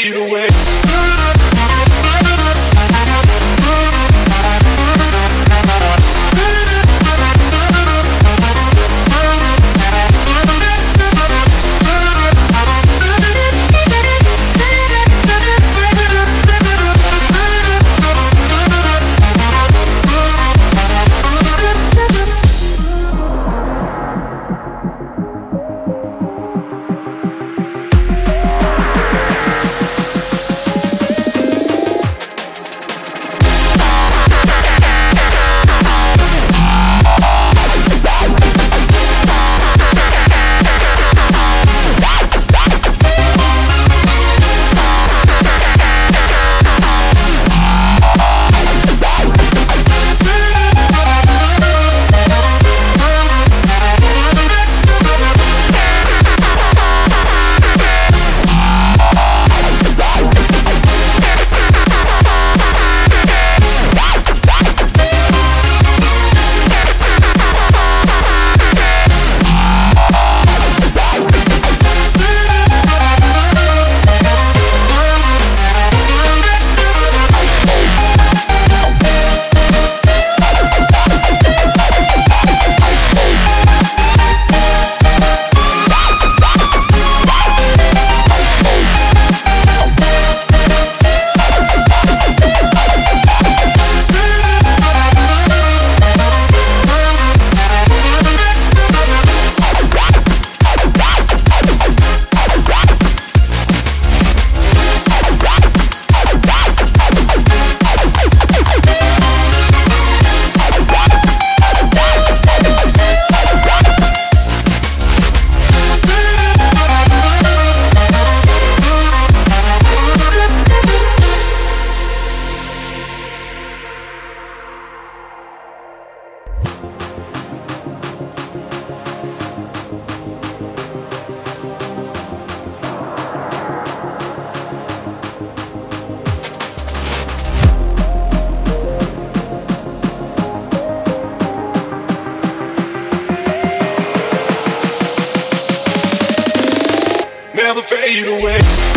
fade away. Fade away.